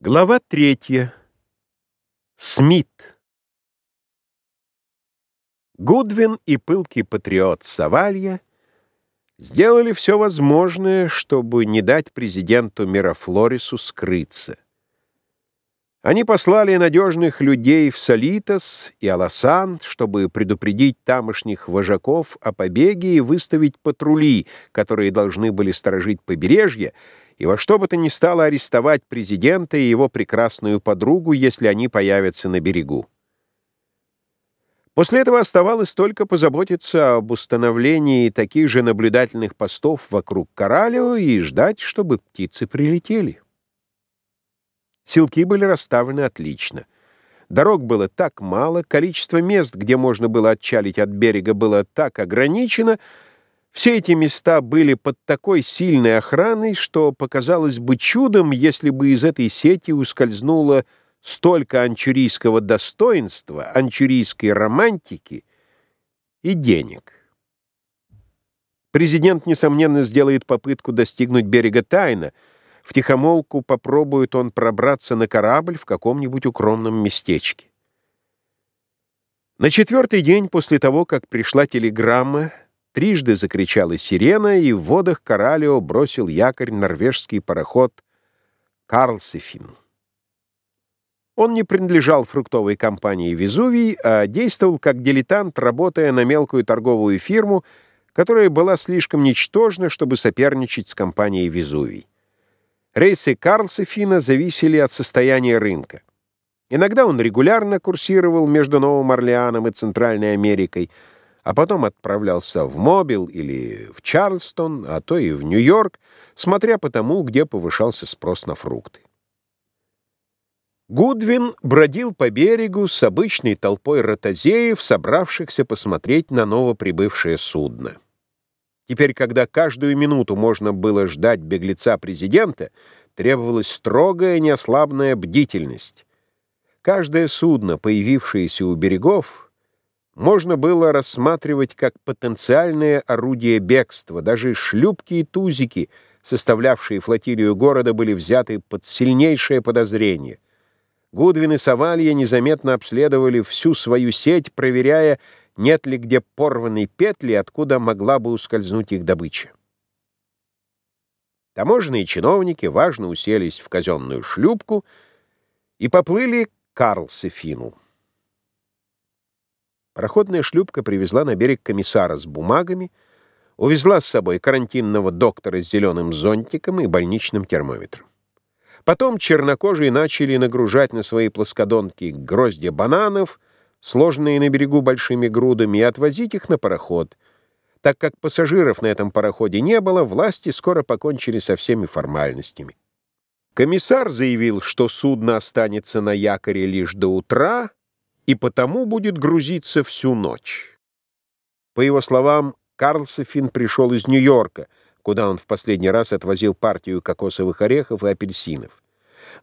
Глава третья. Смит. Гудвин и пылкий патриот Савалья сделали все возможное, чтобы не дать президенту Мирафлорису скрыться. Они послали надежных людей в Солитос и Аласан, чтобы предупредить тамошних вожаков о побеге и выставить патрули, которые должны были сторожить побережье, и во что бы то ни стало арестовать президента и его прекрасную подругу, если они появятся на берегу. После этого оставалось только позаботиться об установлении таких же наблюдательных постов вокруг Коралио и ждать, чтобы птицы прилетели. Силки были расставлены отлично. Дорог было так мало, количество мест, где можно было отчалить от берега, было так ограничено — все эти места были под такой сильной охраной, что показалось бы чудом, если бы из этой сети ускользнуло столько анчурийского достоинства, анчурийской романтики и денег. Президент, несомненно, сделает попытку достигнуть берега тайно. В тихомолку попробует он пробраться на корабль в каком-нибудь укромном местечке. На четвертый день после того, как пришла телеграмма, Трижды закричала сирена, и в водах Коралио бросил якорь норвежский пароход «Карлсефин». Он не принадлежал фруктовой компании «Везувий», а действовал как дилетант, работая на мелкую торговую фирму, которая была слишком ничтожна, чтобы соперничать с компанией «Везувий». Рейсы Карлсефина зависели от состояния рынка. Иногда он регулярно курсировал между Новым Орлеаном и Центральной Америкой – а потом отправлялся в Мобил или в Чарльстон, а то и в Нью-Йорк, смотря по тому, где повышался спрос на фрукты. Гудвин бродил по берегу с обычной толпой ротозеев, собравшихся посмотреть на новоприбывшее судно. Теперь, когда каждую минуту можно было ждать беглеца президента, требовалась строгая неослабная бдительность. Каждое судно, появившееся у берегов, можно было рассматривать как потенциальное орудие бегства. Даже шлюпки и тузики, составлявшие флотилию города, были взяты под сильнейшее подозрение. Гудвин и Савалья незаметно обследовали всю свою сеть, проверяя, нет ли где порванной петли, откуда могла бы ускользнуть их добыча. Таможенные чиновники важно уселись в казенную шлюпку и поплыли к Карлсефину. Пароходная шлюпка привезла на берег комиссара с бумагами, увезла с собой карантинного доктора с зеленым зонтиком и больничным термометром. Потом чернокожие начали нагружать на свои плоскодонки гроздья бананов, сложенные на берегу большими грудами, и отвозить их на пароход. Так как пассажиров на этом пароходе не было, власти скоро покончили со всеми формальностями. Комиссар заявил, что судно останется на якоре лишь до утра, и потому будет грузиться всю ночь. По его словам, Карлсофин пришел из Нью-Йорка, куда он в последний раз отвозил партию кокосовых орехов и апельсинов.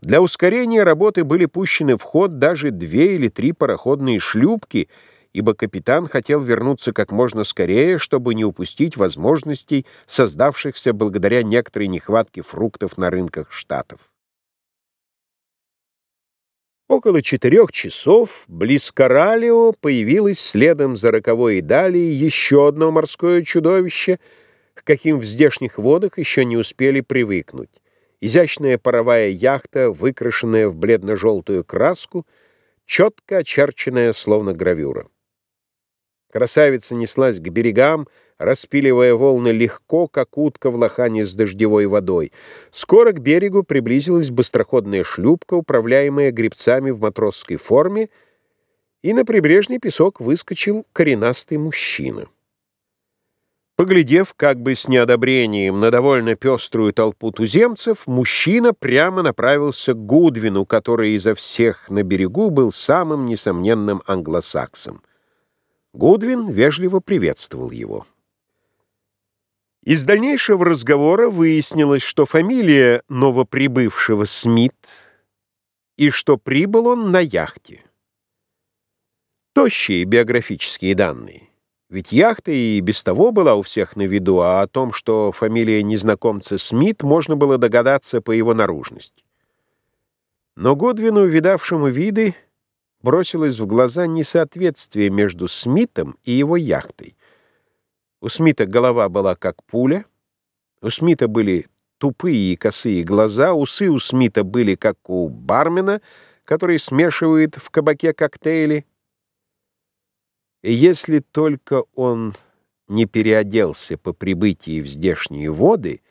Для ускорения работы были пущены в ход даже две или три пароходные шлюпки, ибо капитан хотел вернуться как можно скорее, чтобы не упустить возможностей, создавшихся благодаря некоторой нехватке фруктов на рынках Штатов. Около четырех часов близ Коралио появилось следом за роковой Идалией еще одно морское чудовище, к каким в здешних водах еще не успели привыкнуть. Изящная паровая яхта, выкрашенная в бледно-желтую краску, четко очерченная, словно гравюра. Красавица неслась к берегам, распиливая волны легко, как утка в лохане с дождевой водой. Скоро к берегу приблизилась быстроходная шлюпка, управляемая гребцами в матросской форме, и на прибрежный песок выскочил коренастый мужчина. Поглядев как бы с неодобрением на довольно пеструю толпу туземцев, мужчина прямо направился к Гудвину, который изо всех на берегу был самым несомненным англосаксом. Гудвин вежливо приветствовал его. Из дальнейшего разговора выяснилось, что фамилия новоприбывшего Смит и что прибыл он на яхте. Тощие биографические данные. Ведь яхта и без того была у всех на виду, а о том, что фамилия незнакомца Смит, можно было догадаться по его наружности. Но Годвину, видавшему виды, бросилось в глаза несоответствие между Смитом и его яхтой. У Смита голова была как пуля, у Смита были тупые и косые глаза, усы у Смита были как у бармена, который смешивает в кабаке коктейли. И если только он не переоделся по прибытии в здешние воды,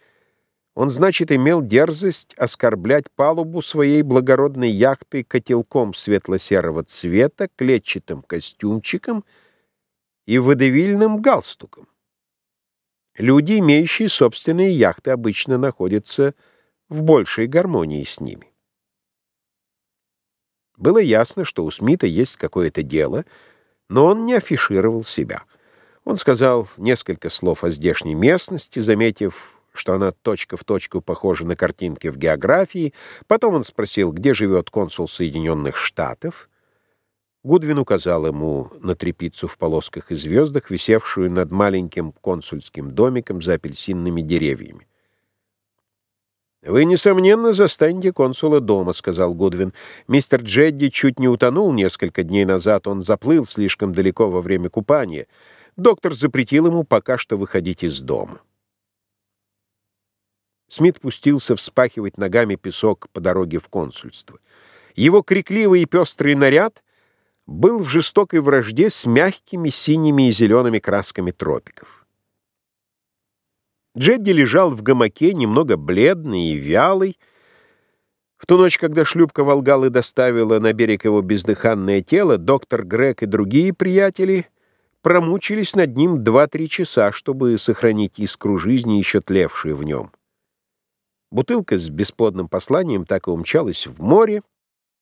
он, значит, имел дерзость оскорблять палубу своей благородной яхты котелком светло-серого цвета, клетчатым костюмчиком и водевильным галстуком. Люди, имеющие собственные яхты, обычно находятся в большей гармонии с ними. Было ясно, что у Смита есть какое-то дело, но он не афишировал себя. Он сказал несколько слов о здешней местности, заметив, что она точка в точку похожа на картинки в географии. Потом он спросил, где живет консул Соединенных Штатов. Гудвин указал ему на трепицу в полосках и звездах, висевшую над маленьким консульским домиком за апельсинными деревьями. «Вы, несомненно, застанете консула дома», — сказал Гудвин. «Мистер Джедди чуть не утонул несколько дней назад. Он заплыл слишком далеко во время купания. Доктор запретил ему пока что выходить из дома». Смит пустился вспахивать ногами песок по дороге в консульство. Его крикливый и пестрый наряд был в жестокой вражде с мягкими синими и зелеными красками тропиков. Джедди лежал в гамаке, немного бледный и вялый. В ту ночь, когда шлюпка Волгалы доставила на берег его бездыханное тело, доктор Грег и другие приятели промучились над ним два-три часа, чтобы сохранить искру жизни, еще тлевшую в нем. Бутылка с бесплодным посланием так и умчалась в море,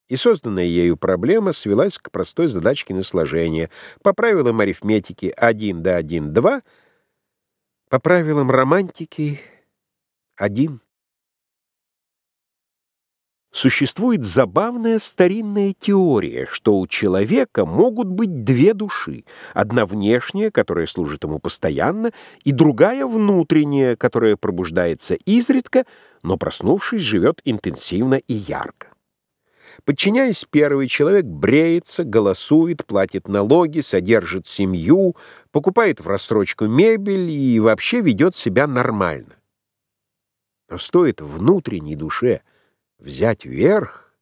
и созданная ею проблема свелась к простой задачке на сложение. По правилам арифметики 1 до 1 — 2, по правилам романтики — 1. Существует забавная старинная теория, что у человека могут быть две души. Одна внешняя, которая служит ему постоянно, и другая внутренняя, которая пробуждается изредка, но, проснувшись, живет интенсивно и ярко. Подчиняясь первой, человек бреется, голосует, платит налоги, содержит семью, покупает в рассрочку мебель и вообще ведет себя нормально. Но стоит внутренней душе взять верх,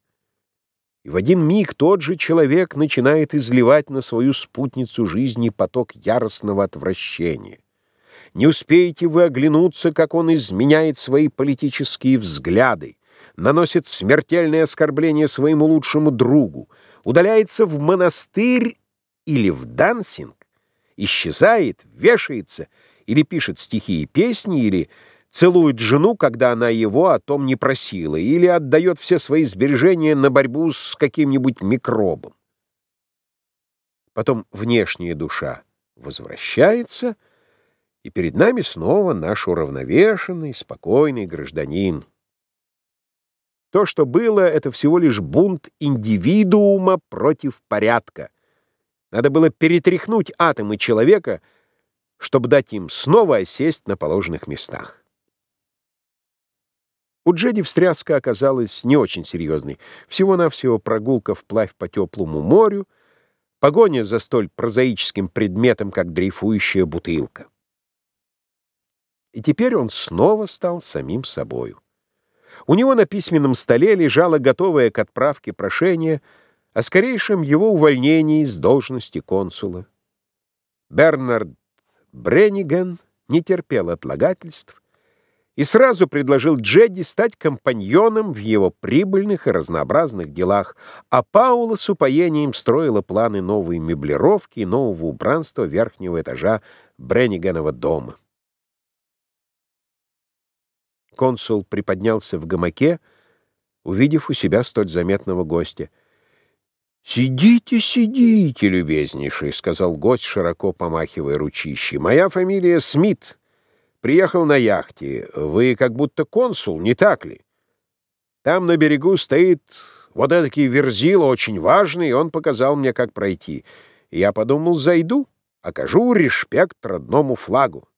и в один миг тот же человек начинает изливать на свою спутницу жизни поток яростного отвращения. Не успеете вы оглянуться, как он изменяет свои политические взгляды, наносит смертельное оскорбление своему лучшему другу, удаляется в монастырь или в дансинг, исчезает, вешается или пишет стихи и песни, или целует жену, когда она его о том не просила, или отдает все свои сбережения на борьбу с каким-нибудь микробом. Потом внешняя душа возвращается, и перед нами снова наш уравновешенный, спокойный гражданин. То, что было, это всего лишь бунт индивидуума против порядка. Надо было перетряхнуть атомы человека, чтобы дать им снова осесть на положенных местах. У Джеди встряска оказалась не очень серьезной. Всего-навсего прогулка вплавь по теплому морю, погоня за столь прозаическим предметом, как дрейфующая бутылка. И теперь он снова стал самим собою. У него на письменном столе лежало готовое к отправке прошение о скорейшем его увольнении с должности консула. Бернард Бренниген не терпел отлагательств и сразу предложил Джедди стать компаньоном в его прибыльных и разнообразных делах, а Паула с упоением строила планы новой меблировки и нового убранства верхнего этажа Бреннигенова дома. Консул приподнялся в гамаке, увидев у себя столь заметного гостя. «Сидите, сидите, любезнейший», — сказал гость, широко помахивая ручищей. «Моя фамилия Смит. Приехал на яхте. Вы как будто консул, не так ли? Там на берегу стоит вот эдакий верзила, очень важный, и он показал мне, как пройти. Я подумал, зайду, окажу респект родному флагу».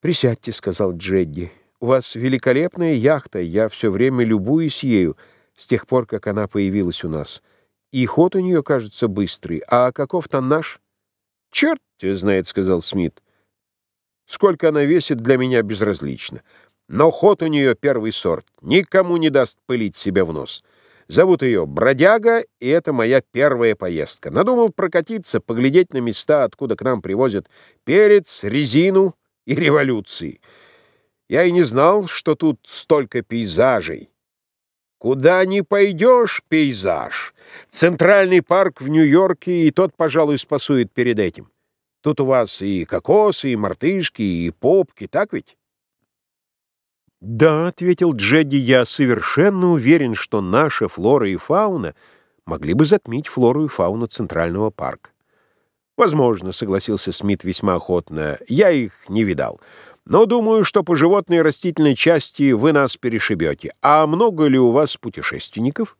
«Присядьте», — сказал Джедди. У вас великолепная яхта, я все время любуюсь ею. с тех пор, как она появилась у нас. И ход у нее, кажется, быстрый. А каков там наш? «Черт знает», — сказал Смит. «Сколько она весит, для меня безразлично. Но ход у нее первый сорт. Никому не даст пылить себя в нос. Зовут ее Бродяга, и это моя первая поездка. Надумал прокатиться, поглядеть на места, откуда к нам привозят перец, резину и революции. Я и не знал, что тут столько пейзажей. Куда ни пойдешь, пейзаж. Центральный парк в Нью-Йорке, и тот, пожалуй, спасует перед этим. Тут у вас и кокосы, и мартышки, и попки, так ведь? «Да», — ответил Джедди, — «я совершенно уверен, что наша флора и фауна могли бы затмить флору и фауну Центрального парка». «Возможно», — согласился Смит весьма охотно, — «я их не видал». Но думаю, что по животной и растительной части вы нас перешибете. А много ли у вас путешественников?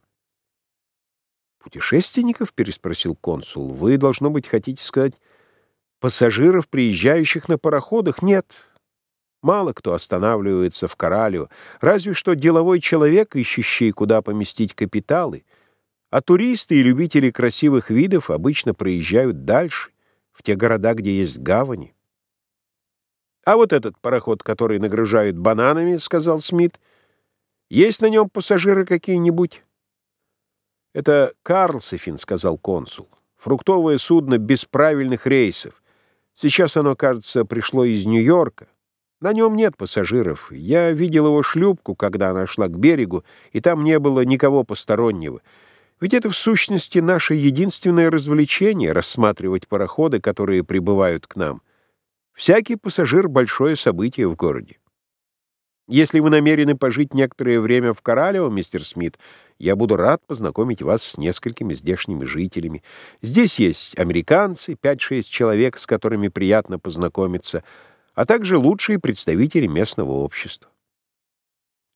Путешественников? переспросил консул. Вы, должно быть, хотите сказать, пассажиров, приезжающих на пароходах? Нет. Мало кто останавливается в Коралио, разве что деловой человек, ищущий, куда поместить капиталы. А туристы и любители красивых видов обычно проезжают дальше, в те города, где есть гавани. «А вот этот пароход, который нагружают бананами», — сказал Смит, — «есть на нем пассажиры какие-нибудь?» «Это Карлсефин», — сказал консул. «Фруктовое судно без правильных рейсов. Сейчас оно, кажется, пришло из Нью-Йорка. На нем нет пассажиров. Я видел его шлюпку, когда она шла к берегу, и там не было никого постороннего. Ведь это, в сущности, наше единственное развлечение — рассматривать пароходы, которые прибывают к нам. Всякий пассажир — большое событие в городе. Если вы намерены пожить некоторое время в Коралево, мистер Смит, я буду рад познакомить вас с несколькими здешними жителями. Здесь есть американцы, 5-6 человек, с которыми приятно познакомиться, а также лучшие представители местного общества.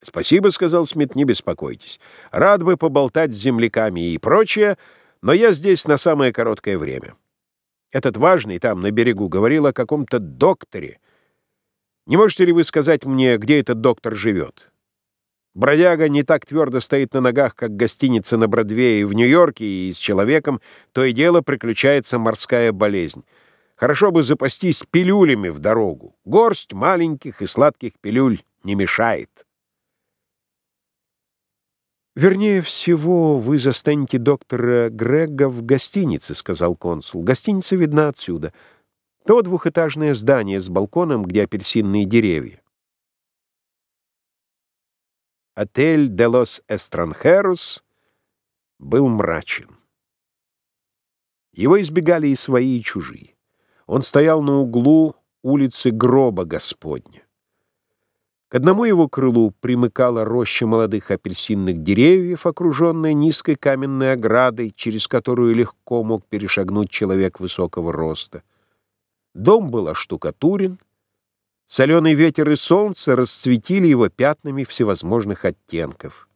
«Спасибо», — сказал Смит, — «не беспокойтесь. Рад бы поболтать с земляками и прочее, но я здесь на самое короткое время». Этот важный там, на берегу, говорил о каком-то докторе. Не можете ли вы сказать мне, где этот доктор живет? Бродяга не так твердо стоит на ногах, как гостиница на Бродвее в Нью-Йорке, и с человеком то и дело приключается морская болезнь. Хорошо бы запастись пилюлями в дорогу. Горсть маленьких и сладких пилюль не мешает. «Вернее всего, вы застанете доктора Грега в гостинице», — сказал консул. «Гостиница видна отсюда. То двухэтажное здание с балконом, где апельсинные деревья». Отель «Де лос Эстранхерус» был мрачен. Его избегали и свои, и чужие. Он стоял на углу улицы Гроба Господня. К одному его крылу примыкала роща молодых апельсинных деревьев, окруженная низкой каменной оградой, через которую легко мог перешагнуть человек высокого роста. Дом был оштукатурен, соленый ветер и солнце расцветили его пятнами всевозможных оттенков.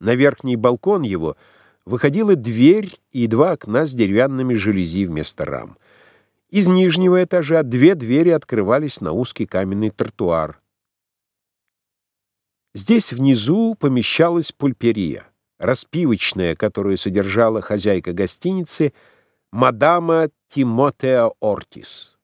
На верхний балкон его выходила дверь и два окна с деревянными жалюзи вместо рам. Из нижнего этажа две двери открывались на узкий каменный тротуар. Здесь внизу помещалась пульперия, распивочная, которую содержала хозяйка гостиницы мадама Тимотео Ортис.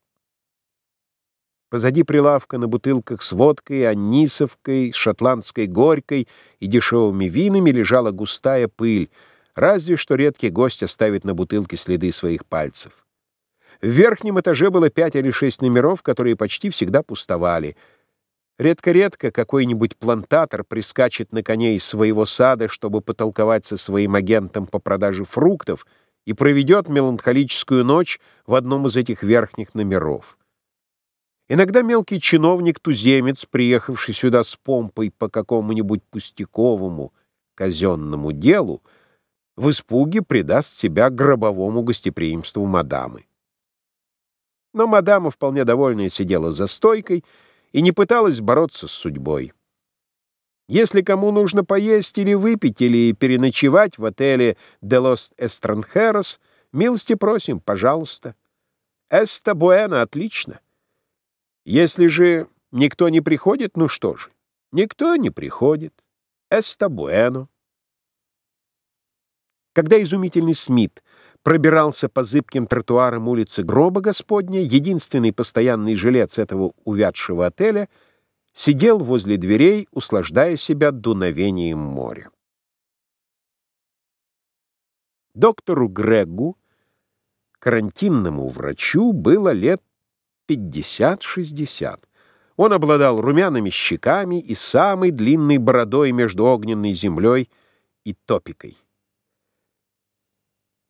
Позади прилавка на бутылках с водкой, анисовкой, шотландской горькой и дешевыми винами лежала густая пыль, разве что редкий гость оставит на бутылке следы своих пальцев. В верхнем этаже было пять или шесть номеров, которые почти всегда пустовали — Редко-редко какой-нибудь плантатор прискачет на коне из своего сада, чтобы потолковать со своим агентом по продаже фруктов и проведет меланхолическую ночь в одном из этих верхних номеров. Иногда мелкий чиновник-туземец, приехавший сюда с помпой по какому-нибудь пустяковому казенному делу, в испуге предаст себя гробовому гостеприимству мадамы. Но мадама, вполне довольная, сидела за стойкой — и не пыталась бороться с судьбой. Если кому нужно поесть или выпить, или переночевать в отеле «De los Estranjeros», милости просим, пожалуйста. «Эста буэна» — отлично. Если же никто не приходит, ну что же, никто не приходит. «Эста буэно». Когда изумительный Смит пробирался по зыбким тротуарам улицы Гроба Господня, единственный постоянный жилец этого увядшего отеля сидел возле дверей, услаждая себя дуновением моря. Доктору Грегу, карантинному врачу, было лет 50-60. Он обладал румяными щеками и самой длинной бородой между огненной землей и топикой.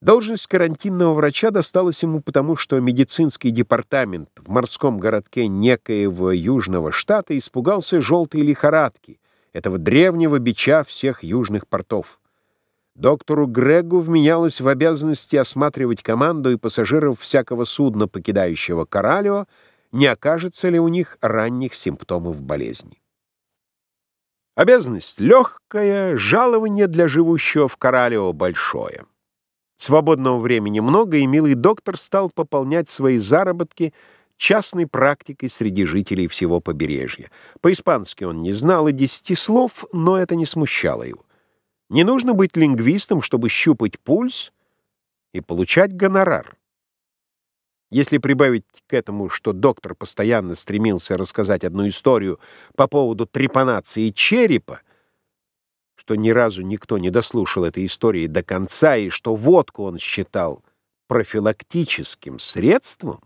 Должность карантинного врача досталась ему потому, что медицинский департамент в морском городке некоего южного штата испугался желтой лихорадки, этого древнего бича всех южных портов. Доктору Грегу вменялось в обязанности осматривать команду и пассажиров всякого судна, покидающего Коралио, не окажется ли у них ранних симптомов болезни. Обязанность легкая, жалование для живущего в Коралио большое. Свободного времени много, и милый доктор стал пополнять свои заработки частной практикой среди жителей всего побережья. По-испански он не знал и десяти слов, но это не смущало его. Не нужно быть лингвистом, чтобы щупать пульс и получать гонорар. Если прибавить к этому, что доктор постоянно стремился рассказать одну историю по поводу трепанации черепа, что ни разу никто не дослушал этой истории до конца и что водку он считал профилактическим средством,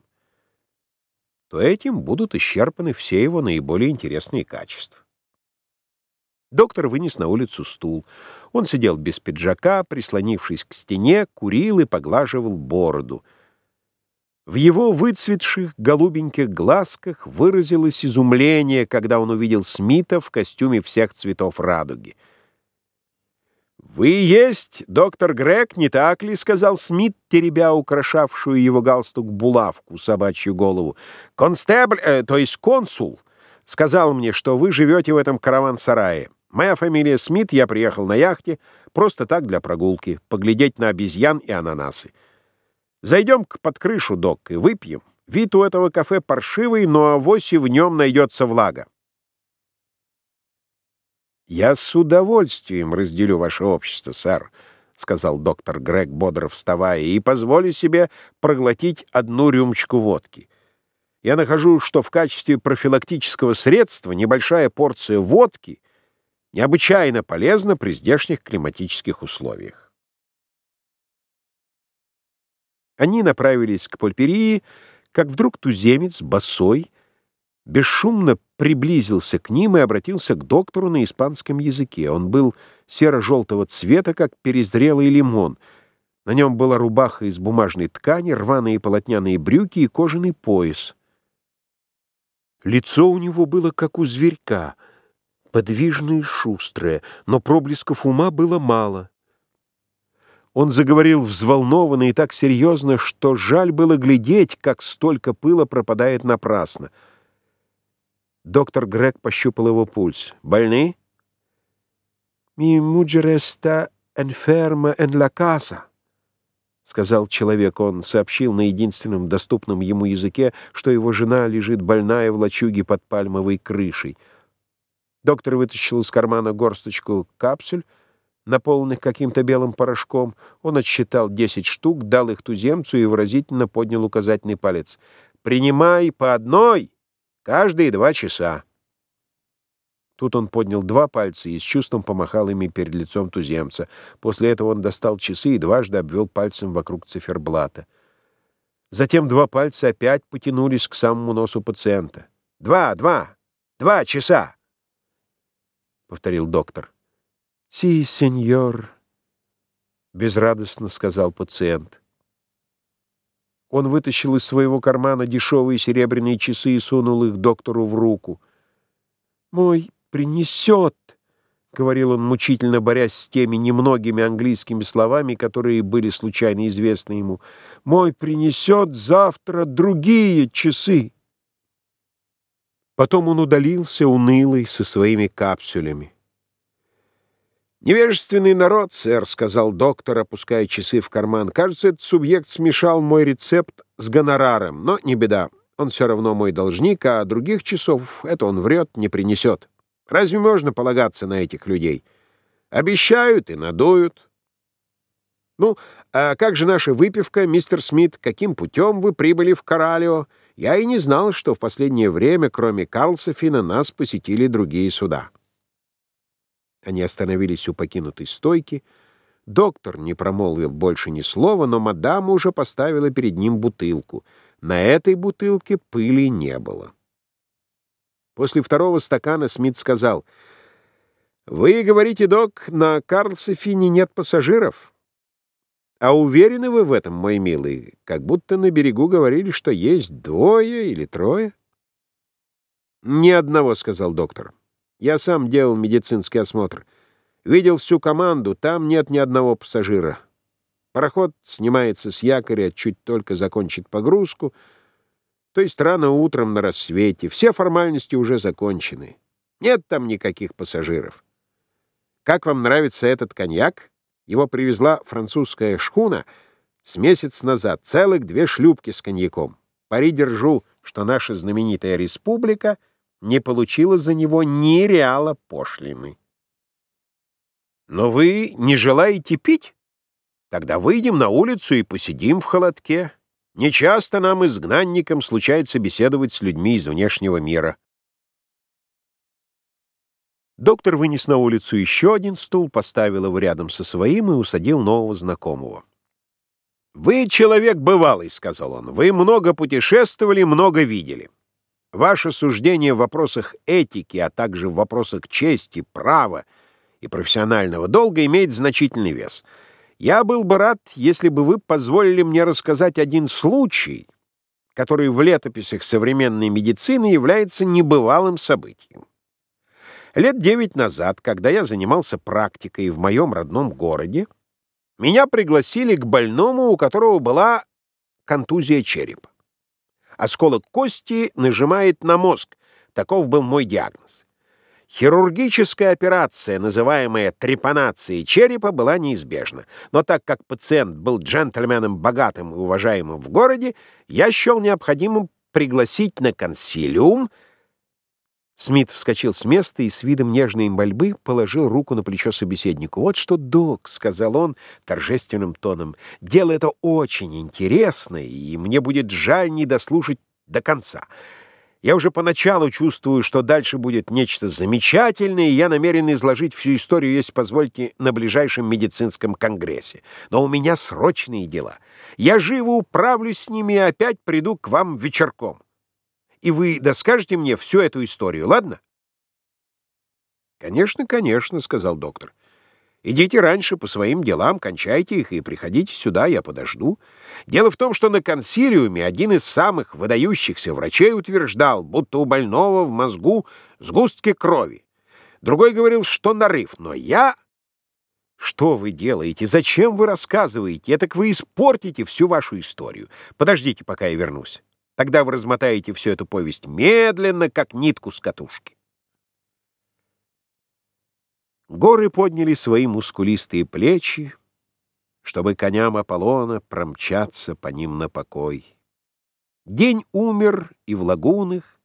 то этим будут исчерпаны все его наиболее интересные качества. Доктор вынес на улицу стул. Он сидел без пиджака, прислонившись к стене, курил и поглаживал бороду. В его выцветших голубеньких глазках выразилось изумление, когда он увидел Смита в костюме всех цветов радуги — «Вы есть доктор Грег, не так ли?» — сказал Смит, теребя украшавшую его галстук булавку, собачью голову. «Констебль, э, то есть консул, сказал мне, что вы живете в этом караван-сарае. Моя фамилия Смит, я приехал на яхте, просто так для прогулки, поглядеть на обезьян и ананасы. Зайдем-ка под крышу, док, и выпьем. Вид у этого кафе паршивый, но авось и в нем найдется влага. «Я с удовольствием разделю ваше общество, сэр», — сказал доктор Грег, бодро вставая, «и позволю себе проглотить одну рюмочку водки. Я нахожу, что в качестве профилактического средства небольшая порция водки необычайно полезна при здешних климатических условиях». Они направились к Польперии, как вдруг туземец, босой, бесшумно приблизился к ним и обратился к доктору на испанском языке. Он был серо-желтого цвета, как перезрелый лимон. На нем была рубаха из бумажной ткани, рваные полотняные брюки и кожаный пояс. Лицо у него было как у зверька, подвижное и шустрое, но проблесков ума было мало. Он заговорил взволнованно и так серьезно, что жаль было глядеть, как столько пыла пропадает напрасно — Доктор Грег пощупал его пульс. «Больны?» «Mi mujer está enferma en la casa», — сказал человек. Он сообщил на единственном доступном ему языке, что его жена лежит больная в лачуге под пальмовой крышей. Доктор вытащил из кармана горсточку капсуль, наполненных каким-то белым порошком. Он отсчитал десять штук, дал их туземцу и выразительно поднял указательный палец. «Принимай по одной!» Каждые два часа. Тут он поднял два пальца и с чувством помахал ими перед лицом туземца. После этого он достал часы и дважды обвел пальцем вокруг циферблата. Затем два пальца опять потянулись к самому носу пациента. «Два, два, два часа!» — повторил доктор. «Си, сеньор», — безрадостно сказал пациент. Он вытащил из своего кармана дешевые серебряные часы и сунул их доктору в руку. «Мой принесет», — говорил он, мучительно борясь с теми немногими английскими словами, которые были случайно известны ему. «Мой принесет завтра другие часы». Потом он удалился, унылый, со своими капсулями. «Невежественный народ, сэр», — сказал доктор, опуская часы в карман. «Кажется, этот субъект смешал мой рецепт с гонораром, но не беда. Он все равно мой должник, а других часов это он врет, не принесет. Разве можно полагаться на этих людей? Обещают и надуют». «Ну, а как же наша выпивка, мистер Смит? Каким путем вы прибыли в Коралио? Я и не знал, что в последнее время, кроме Карлсофина, нас посетили другие суда». Они остановились у покинутой стойки. Доктор не промолвил больше ни слова, но мадам уже поставила перед ним бутылку. На этой бутылке пыли не было. После второго стакана Смит сказал, «Вы говорите, док, на Карлсофине нет пассажиров?» А уверены вы в этом, мой милый? Как будто на берегу говорили, что есть двое или трое. Ни одного, сказал доктор. Я сам делал медицинский осмотр. Видел всю команду, там нет ни одного пассажира. Пароход снимается с якоря, чуть только закончит погрузку, то есть рано утром на рассвете. Все формальности уже закончены. Нет там никаких пассажиров. Как вам нравится этот коньяк? Его привезла французская шхуна с месяц назад, целых две шлюпки с коньяком. Пари держу, что наша знаменитая республика не получила за него ни реала пошлины. Но вы не желаете пить? Тогда выйдем на улицу и посидим в холодке. Нечасто нам, изгнанникам, случается беседовать с людьми из внешнего мира. Доктор вынес на улицу еще один стул, поставил его рядом со своим и усадил нового знакомого. «Вы человек бывалый», — сказал он. «Вы много путешествовали, много видели. Ваше суждение в вопросах этики, а также в вопросах чести, права и профессионального долга имеет значительный вес. Я был бы рад, если бы вы позволили мне рассказать один случай, который в летописях современной медицины является небывалым событием. Лет девять назад, когда я занимался практикой в моем родном городе, меня пригласили к больному, у которого была контузия черепа. Осколок кости нажимает на мозг. Таков был мой диагноз. Хирургическая операция, называемая трепанацией черепа, была неизбежна. Но так как пациент был джентльменом богатым и уважаемым в городе, я счел необходимым пригласить на консилиум Смит вскочил с места и с видом нежной мольбы положил руку на плечо собеседнику. «Вот что, док», — сказал он торжественным тоном, — «дело это очень интересное, и мне будет жаль не дослушать до конца. Я уже поначалу чувствую, что дальше будет нечто замечательное, и я намерен изложить всю историю, если позвольте, на ближайшем медицинском конгрессе. Но у меня срочные дела. Я живо управлюсь с ними и опять приду к вам вечерком» и вы доскажете мне всю эту историю, ладно? «Конечно, конечно», — сказал доктор. «Идите раньше по своим делам, кончайте их и приходите сюда, я подожду. Дело в том, что на консилиуме один из самых выдающихся врачей утверждал, будто у больного в мозгу сгустки крови. Другой говорил, что нарыв, но я... Что вы делаете? Зачем вы рассказываете? Это вы испортите всю вашу историю. Подождите, пока я вернусь. Тогда вы размотаете всю эту повесть медленно, как нитку с катушки. Горы подняли свои мускулистые плечи, чтобы коням Аполлона промчаться по ним на покой. День умер и в лагунах,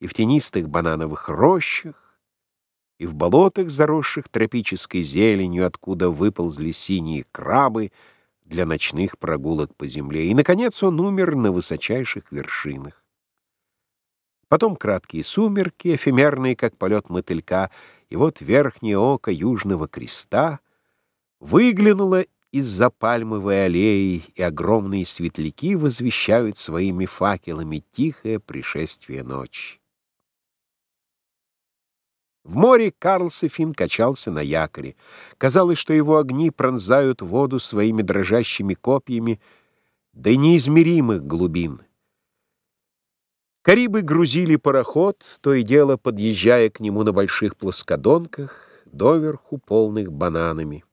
и в тенистых банановых рощах, и в болотах, заросших тропической зеленью, откуда выползли синие крабы — для ночных прогулок по земле. И, наконец, он умер на высочайших вершинах. Потом краткие сумерки, эфемерные, как полет мотылька, и вот верхнее око Южного Креста выглянуло из-за пальмовой аллеи, и огромные светляки возвещают своими факелами тихое пришествие ночи. В море Карлсефин качался на якоре. Казалось, что его огни пронзают воду своими дрожащими копьями до неизмеримых глубин. Карибы грузили пароход, то и дело подъезжая к нему на больших плоскодонках, доверху полных бананами.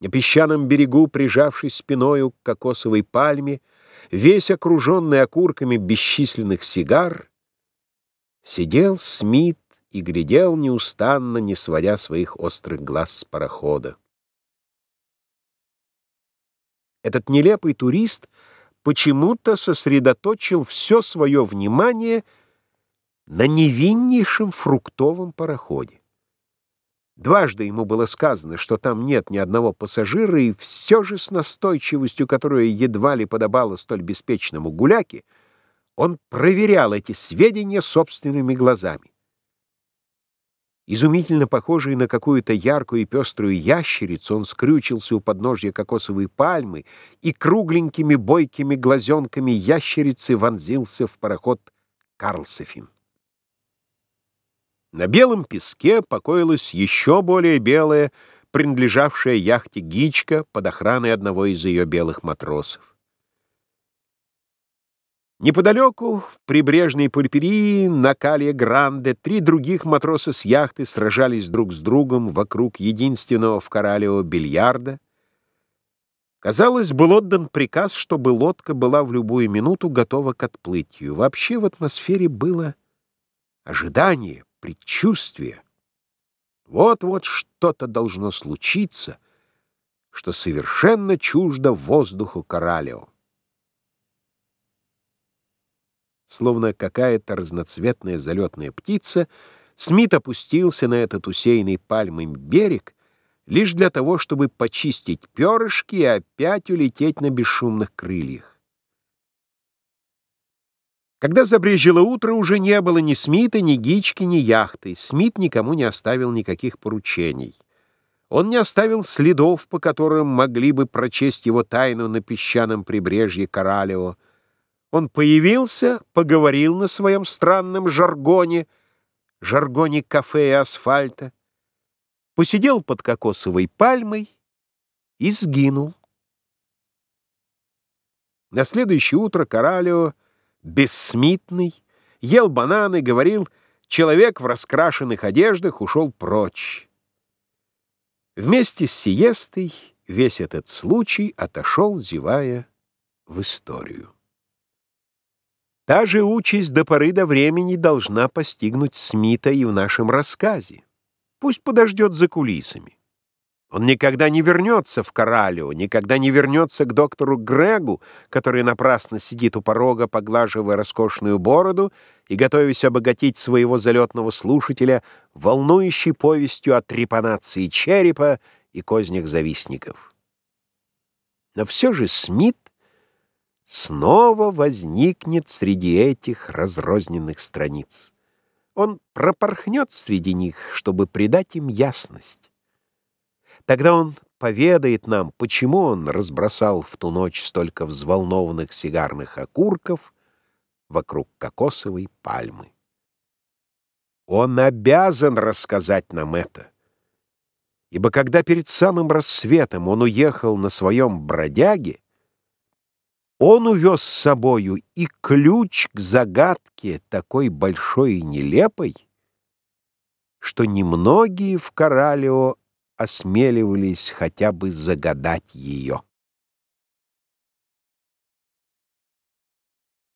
На песчаном берегу, прижавшись спиною к кокосовой пальме, весь окруженный окурками бесчисленных сигар, сидел Смит и глядел неустанно, не сводя своих острых глаз с парохода. Этот нелепый турист почему-то сосредоточил все свое внимание на невиннейшем фруктовом пароходе. Дважды ему было сказано, что там нет ни одного пассажира, и все же с настойчивостью, которая едва ли подобала столь беспечному гуляке, он проверял эти сведения собственными глазами. Изумительно похожий на какую-то яркую и пеструю ящерицу, он скрючился у подножья кокосовой пальмы и кругленькими бойкими глазенками ящерицы вонзился в пароход Карлсофин. На белом песке покоилась еще более белая, принадлежавшая яхте Гичка под охраной одного из ее белых матросов. Неподалеку, в прибрежной Пульперии, на Калье-Гранде, три других матроса с яхты сражались друг с другом вокруг единственного в Коралео бильярда. Казалось, был отдан приказ, чтобы лодка была в любую минуту готова к отплытию. Вообще в атмосфере было ожидание, предчувствие. Вот-вот что-то должно случиться, что совершенно чуждо воздуху Коралео. Словно какая-то разноцветная залетная птица, Смит опустился на этот усеянный пальмами берег лишь для того, чтобы почистить перышки и опять улететь на бесшумных крыльях. Когда забрежило утро, уже не было ни Смита, ни Гички, ни яхты. Смит никому не оставил никаких поручений. Он не оставил следов, по которым могли бы прочесть его тайну на песчаном прибрежье Коралево, он появился, поговорил на своем странном жаргоне, жаргоне кафе и асфальта, посидел под кокосовой пальмой и сгинул. На следующее утро Коралио, бессмитный, ел бананы, говорил, человек в раскрашенных одеждах ушел прочь. Вместе с сиестой весь этот случай отошел, зевая, в историю. Та же участь до поры до времени должна постигнуть Смита и в нашем рассказе. Пусть подождет за кулисами. Он никогда не вернется в Коралио, никогда не вернется к доктору Грегу, который напрасно сидит у порога, поглаживая роскошную бороду и готовясь обогатить своего залетного слушателя волнующей повестью о трепанации черепа и кознях завистников. Но все же Смит снова возникнет среди этих разрозненных страниц. Он пропорхнет среди них, чтобы придать им ясность. Тогда он поведает нам, почему он разбросал в ту ночь столько взволнованных сигарных окурков вокруг кокосовой пальмы. Он обязан рассказать нам это, ибо когда перед самым рассветом он уехал на своем бродяге, он увез с собою и ключ к загадке такой большой и нелепой, что немногие в Коралео осмеливались хотя бы загадать ее.